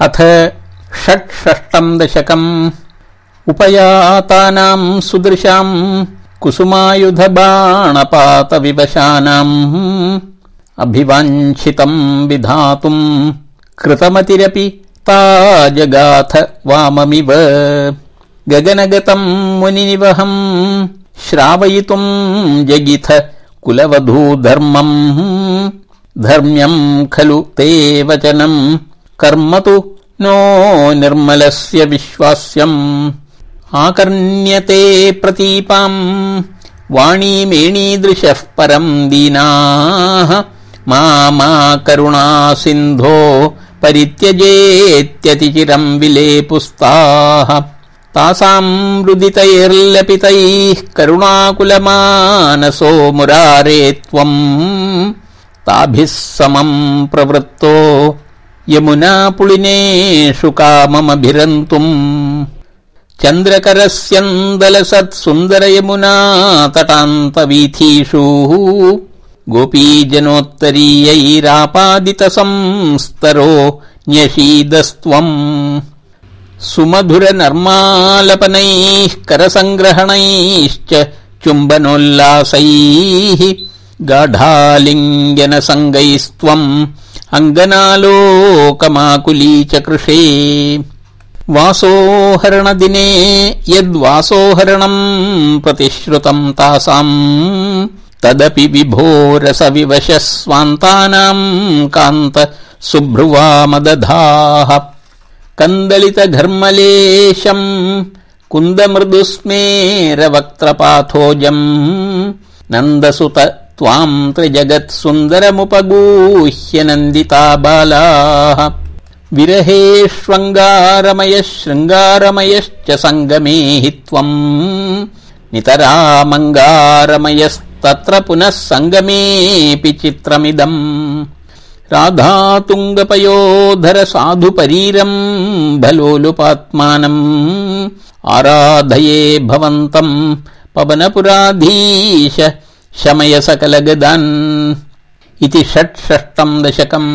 अथ षट्षष्टम् दशकम्। उपयातानाम् सुदृशाम् कुसुमायुधबाणपातविवशानाम् अभिवाञ्छितम् विधातुम् कृतमतिरपि ता जगाथ वाममिव। गगनगतम् मुनिनिवहम् श्रावयितुम् जगिथ कुलवधूधर्मम् धर्म्यम् खलु ते वचनम् कर्म तु नो निर्मलस्य विश्वास्यम्। आकर्ण्यते प्रतीपाम् वाणीमेणीदृशः परम् दीनाः। मा मा करुणा सिन्धो परित्यजेत्यतिचिरम् विलेपुस्ताः। तासाम् रुदितैर्लपितैः करुणाकुलमानसो मुरारे त्वम्। ताभिः समम् प्रवृत्तो यमुना पुलिनेषु काममभिरन्तुम् चन्द्रकरस्यन्दलसत् सुन्दर यमुना तटान्तवीथीषु। गोपीजनोत्तरीयैरापादित न्यषीदस्त्वम्। सुमधुर नर्मालपनैः करसङ्ग्रहणैश्च चुम्बनोल्लासैः गाढालिङ्गन सङ्गैस्त्वम् अङ्गनालोकमाकुली च कृषे वासोहरणदिने यद्वासोहरणम् प्रतिश्रुतम् तासाम् तदपि विभोरस विवशः स्वान्तानाम् कान्त सुभ्रुवामदधाः। कन्दलित घर्मलेशम् कुन्दमृदुस्मेरवक्त्रपाथोजम् नन्दसुत त्वाम् त्रिजगत् सुन्दरमुपगूह्य नन्दिता बालाः विरहेष्वङ्गारमयः शृङ्गारमयश्च सङ्गमे हि त्वम्। नितरामङ्गारमयस्तत्र पुनः सङ्गमेऽपि चित्रमिदम्। राधातुङ्गपयोधर साधु परीरम् आराधये भवन्तम् पवनपुराधीश शमय सकलगदान् इति षट्षष्टम् दशकम्